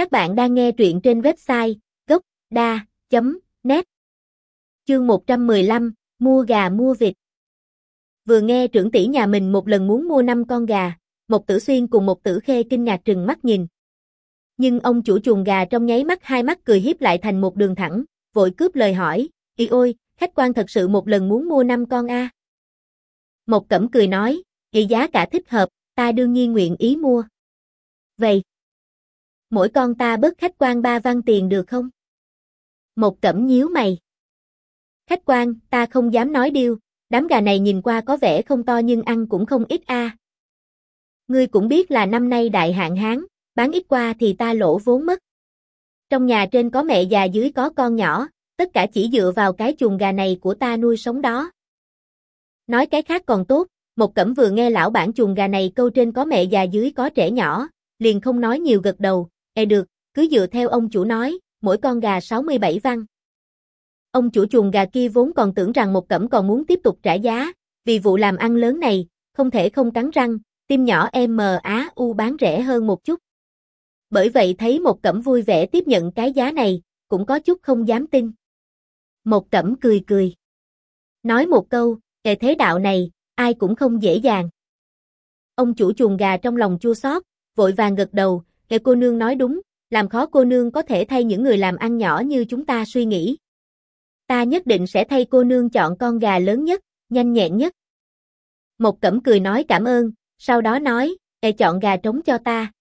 Các bạn đang nghe truyện trên website gốc.da.net Chương 115, mua gà mua vịt Vừa nghe trưởng tỷ nhà mình một lần muốn mua 5 con gà, một tử xuyên cùng một tử khê kinh ngạc trừng mắt nhìn. Nhưng ông chủ chuồng gà trong nháy mắt hai mắt cười hiếp lại thành một đường thẳng, vội cướp lời hỏi, Ý ôi, khách quan thật sự một lần muốn mua 5 con a. Một cẩm cười nói, Ý giá cả thích hợp, ta đương nhiên nguyện ý mua. Vậy, mỗi con ta bớt khách quan ba văn tiền được không? Một cẩm nhíu mày. Khách quan, ta không dám nói điêu, đám gà này nhìn qua có vẻ không to nhưng ăn cũng không ít a. Ngươi cũng biết là năm nay đại hạn hán, bán ít qua thì ta lỗ vốn mất. Trong nhà trên có mẹ già dưới có con nhỏ, tất cả chỉ dựa vào cái chuồng gà này của ta nuôi sống đó. Nói cái khác còn tốt, một cẩm vừa nghe lão bản chuồng gà này câu trên có mẹ già dưới có trẻ nhỏ, liền không nói nhiều gật đầu, e được, cứ dựa theo ông chủ nói, mỗi con gà 67 văn. Ông chủ chuồng gà kia vốn còn tưởng rằng một cẩm còn muốn tiếp tục trả giá, vì vụ làm ăn lớn này, không thể không cắn răng, tim nhỏ em mờ á u bán rẻ hơn một chút. Bởi vậy thấy một cẩm vui vẻ tiếp nhận cái giá này, cũng có chút không dám tin. Một cẩm cười cười. Nói một câu, kề thế đạo này, ai cũng không dễ dàng. Ông chủ chuồng gà trong lòng chua xót, vội vàng gật đầu, kẻ cô nương nói đúng, làm khó cô nương có thể thay những người làm ăn nhỏ như chúng ta suy nghĩ. Ta nhất định sẽ thay cô nương chọn con gà lớn nhất, nhanh nhẹn nhất. Một cẩm cười nói cảm ơn, sau đó nói, "kẻ chọn gà trống cho ta.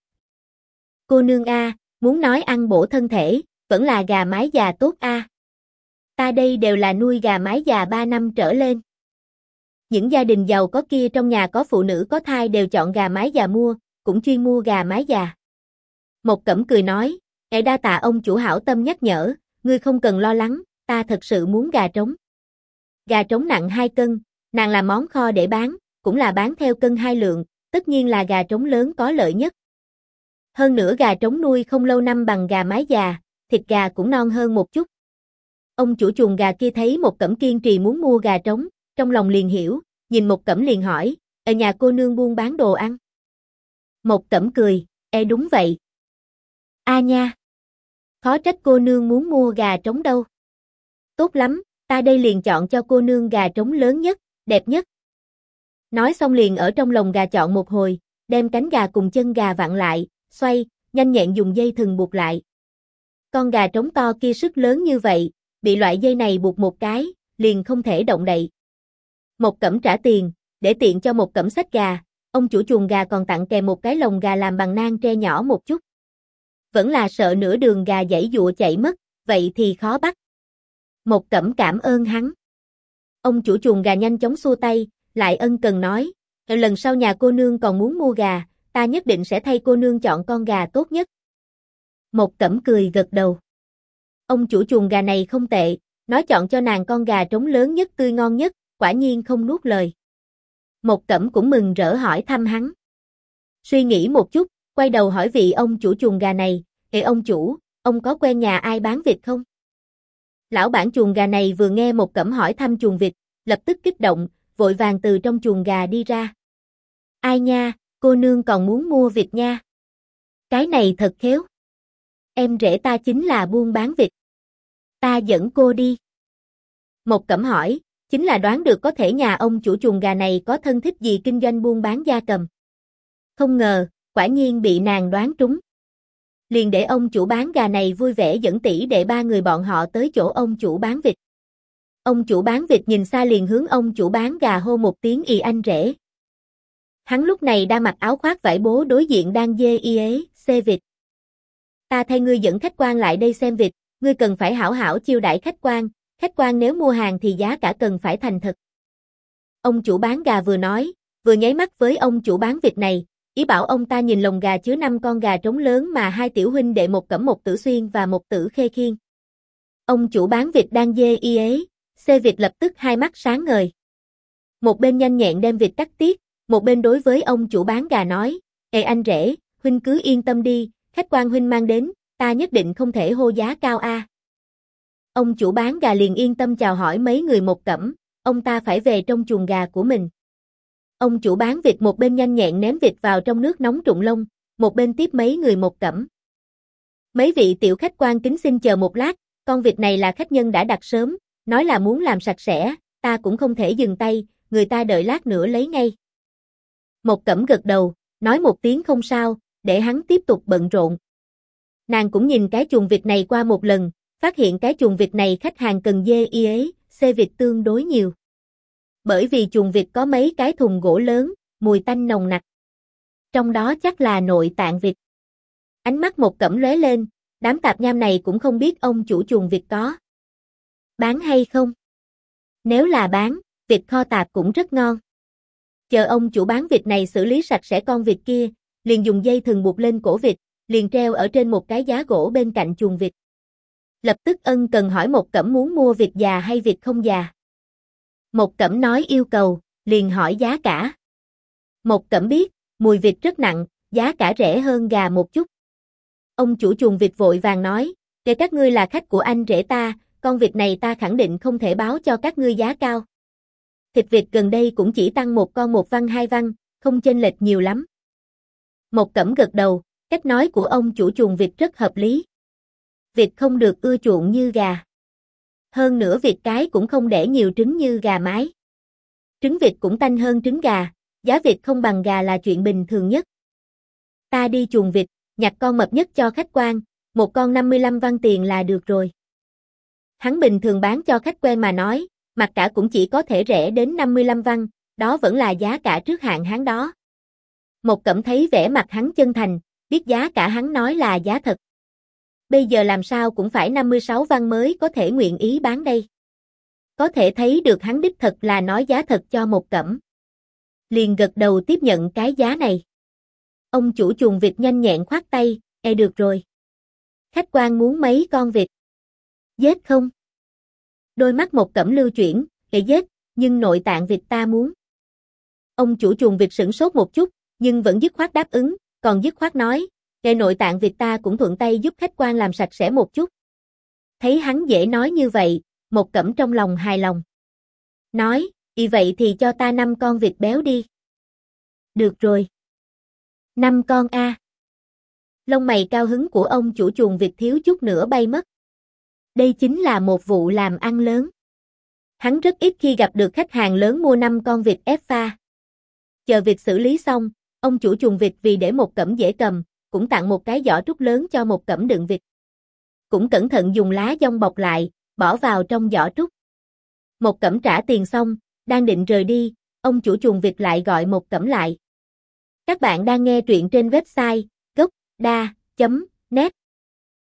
Cô nương A, muốn nói ăn bổ thân thể, vẫn là gà mái già tốt A. Ta đây đều là nuôi gà mái già 3 năm trở lên. Những gia đình giàu có kia trong nhà có phụ nữ có thai đều chọn gà mái già mua, cũng chuyên mua gà mái già. Một cẩm cười nói, e đa tạ ông chủ hảo tâm nhắc nhở, ngươi không cần lo lắng, ta thật sự muốn gà trống. Gà trống nặng 2 cân, nàng làm món kho để bán, cũng là bán theo cân hai lượng, tất nhiên là gà trống lớn có lợi nhất. Hơn nữa gà trống nuôi không lâu năm bằng gà mái già, thịt gà cũng non hơn một chút. Ông chủ chuồng gà kia thấy một cẩm kiên trì muốn mua gà trống, trong lòng liền hiểu, nhìn một cẩm liền hỏi, ở nhà cô nương buôn bán đồ ăn. Một cẩm cười, e đúng vậy. A nha. Khó trách cô nương muốn mua gà trống đâu. Tốt lắm, ta đây liền chọn cho cô nương gà trống lớn nhất, đẹp nhất. Nói xong liền ở trong lồng gà chọn một hồi, đem cánh gà cùng chân gà vặn lại, xoay, nhanh nhẹn dùng dây thừng buộc lại. Con gà trống to kia sức lớn như vậy, bị loại dây này buộc một cái, liền không thể động đậy. Một cẩm trả tiền, để tiện cho một cẩm sách gà, ông chủ chuồng gà còn tặng kèm một cái lồng gà làm bằng nang tre nhỏ một chút. Vẫn là sợ nửa đường gà dãy dụa chạy mất, vậy thì khó bắt. Một cẩm cảm ơn hắn. Ông chủ chuồng gà nhanh chóng xua tay, lại ân cần nói, ờ, lần sau nhà cô nương còn muốn mua gà, ta nhất định sẽ thay cô nương chọn con gà tốt nhất. Một cẩm cười gật đầu. Ông chủ chuồng gà này không tệ, nói chọn cho nàng con gà trống lớn nhất tươi ngon nhất, quả nhiên không nuốt lời. Một cẩm cũng mừng rỡ hỏi thăm hắn. Suy nghĩ một chút, quay đầu hỏi vị ông chủ chuồng gà này, Ê ông chủ, ông có quen nhà ai bán vịt không? Lão bản chuồng gà này vừa nghe một cẩm hỏi thăm chuồng vịt, lập tức kích động, vội vàng từ trong chuồng gà đi ra. Ai nha, cô nương còn muốn mua vịt nha. Cái này thật khéo. Em rể ta chính là buôn bán vịt. Ta dẫn cô đi. Một cẩm hỏi, chính là đoán được có thể nhà ông chủ chuồng gà này có thân thích gì kinh doanh buôn bán gia cầm. Không ngờ, quả nhiên bị nàng đoán trúng. Liền để ông chủ bán gà này vui vẻ dẫn tỷ để ba người bọn họ tới chỗ ông chủ bán vịt. Ông chủ bán vịt nhìn xa liền hướng ông chủ bán gà hô một tiếng y anh rể. Hắn lúc này đang mặc áo khoác vải bố đối diện đang dê y ế, xê vịt. Ta thay ngươi dẫn khách quan lại đây xem vịt, ngươi cần phải hảo hảo chiêu đãi khách quan, khách quan nếu mua hàng thì giá cả cần phải thành thật. Ông chủ bán gà vừa nói, vừa nháy mắt với ông chủ bán vịt này, ý bảo ông ta nhìn lồng gà chứa năm con gà trống lớn mà hai tiểu huynh đệ một cẩm một tử xuyên và một tử khê khiên. Ông chủ bán vịt đang dê y ế, xê vịt lập tức hai mắt sáng ngời. Một bên nhanh nhẹn đem vịt cắt tiết, một bên đối với ông chủ bán gà nói, Ê anh rể, huynh cứ yên tâm đi, khách quan huynh mang đến, ta nhất định không thể hô giá cao a. Ông chủ bán gà liền yên tâm chào hỏi mấy người một cẩm, ông ta phải về trong chuồng gà của mình. Ông chủ bán vịt một bên nhanh nhẹn ném vịt vào trong nước nóng trụng lông, một bên tiếp mấy người một cẩm. Mấy vị tiểu khách quan kính xin chờ một lát, con vịt này là khách nhân đã đặt sớm, nói là muốn làm sạch sẽ, ta cũng không thể dừng tay, người ta đợi lát nữa lấy ngay. Một cẩm gật đầu, nói một tiếng không sao, để hắn tiếp tục bận rộn. Nàng cũng nhìn cái chuồng vịt này qua một lần, phát hiện cái chuồng vịt này khách hàng cần dê y ế, xê vịt tương đối nhiều. Bởi vì chuồng vịt có mấy cái thùng gỗ lớn, mùi tanh nồng nặc. Trong đó chắc là nội tạng vịt. Ánh mắt một cẩm lóe lên, đám tạp nham này cũng không biết ông chủ chuồng vịt có. Bán hay không? Nếu là bán, vịt kho tạp cũng rất ngon. Chờ ông chủ bán vịt này xử lý sạch sẽ con vịt kia, liền dùng dây thừng buộc lên cổ vịt, liền treo ở trên một cái giá gỗ bên cạnh chuồng vịt. Lập tức ân cần hỏi một cẩm muốn mua vịt già hay vịt không già. Một cẩm nói yêu cầu, liền hỏi giá cả. Một cẩm biết, mùi vịt rất nặng, giá cả rẻ hơn gà một chút. Ông chủ chuồng vịt vội vàng nói, kể các ngươi là khách của anh rể ta, con vịt này ta khẳng định không thể báo cho các ngươi giá cao. Thịt vịt gần đây cũng chỉ tăng một con một văn hai văn, không chênh lệch nhiều lắm. Một cẩm gật đầu, cách nói của ông chủ chuồng vịt rất hợp lý. Vịt không được ưa chuộng như gà. Hơn nữa vịt cái cũng không đẻ nhiều trứng như gà mái. Trứng vịt cũng tanh hơn trứng gà, giá vịt không bằng gà là chuyện bình thường nhất. Ta đi chuồng vịt, nhặt con mập nhất cho khách quan, một con 55 văn tiền là được rồi. Hắn bình thường bán cho khách quen mà nói, mặt cả cũng chỉ có thể rẻ đến 55 văn, đó vẫn là giá cả trước hạn hắn đó. Một cẩm thấy vẻ mặt hắn chân thành, biết giá cả hắn nói là giá thật. Bây giờ làm sao cũng phải 56 văn mới có thể nguyện ý bán đây. Có thể thấy được hắn đích thật là nói giá thật cho một cẩm. Liền gật đầu tiếp nhận cái giá này. Ông chủ chuồng vịt nhanh nhẹn khoát tay, e được rồi. Khách quan muốn mấy con vịt. Dết không? Đôi mắt một cẩm lưu chuyển, để dết, nhưng nội tạng vịt ta muốn. Ông chủ chuồng vịt sửng sốt một chút, nhưng vẫn dứt khoát đáp ứng, còn dứt khoát nói, kệ nội tạng vịt ta cũng thuận tay giúp khách quan làm sạch sẽ một chút. Thấy hắn dễ nói như vậy, một cẩm trong lòng hài lòng. Nói, y vậy thì cho ta năm con vịt béo đi. Được rồi. Năm con A. Lông mày cao hứng của ông chủ chuồng vịt thiếu chút nữa bay mất. Đây chính là một vụ làm ăn lớn. Hắn rất ít khi gặp được khách hàng lớn mua năm con vịt ép pha. Chờ việc xử lý xong, ông chủ chuồng vịt vì để một cẩm dễ cầm, cũng tặng một cái giỏ trúc lớn cho một cẩm đựng vịt. Cũng cẩn thận dùng lá dong bọc lại, bỏ vào trong giỏ trúc. Một cẩm trả tiền xong, đang định rời đi, ông chủ chuồng vịt lại gọi một cẩm lại. Các bạn đang nghe truyện trên website gocda.net